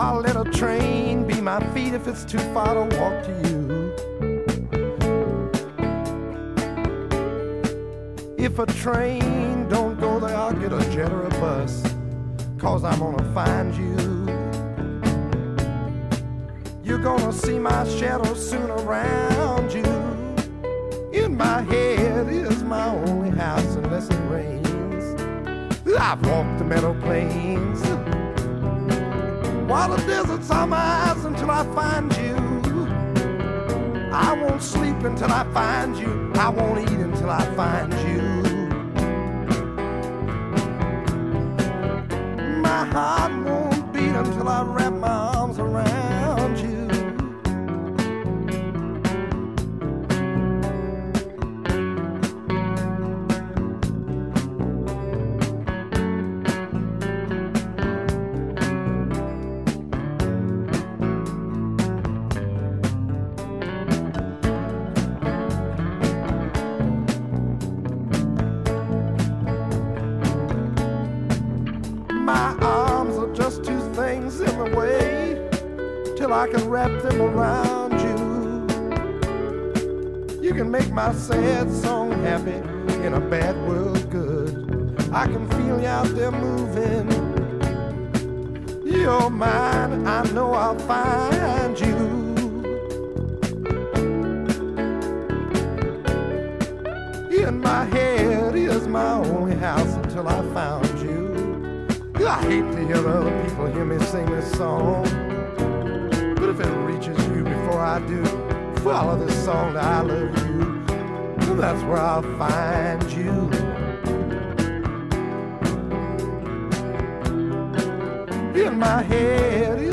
I'll let a train be my feet if it's too far to walk to you. If a train don't go there, I'll get a jet or a bus. Cause I'm gonna find you. You're gonna see my shadow soon around you. In my head is my only house unless it rains. I've walked the meadow plains. While the desert's on my eyes until I find you. I won't sleep until I find you. I won't eat until I find you. My heart won't beat until I wrap my arms around you. My till I can wrap them around you. You can make my sad song happy in a bad world good. I can feel you out there moving. You're mine, I know I'll find you. In my head is my only house until I found you. I hate to hear other people hear me sing this song. I do, follow this song that I love you. That's where I'll find you. In my head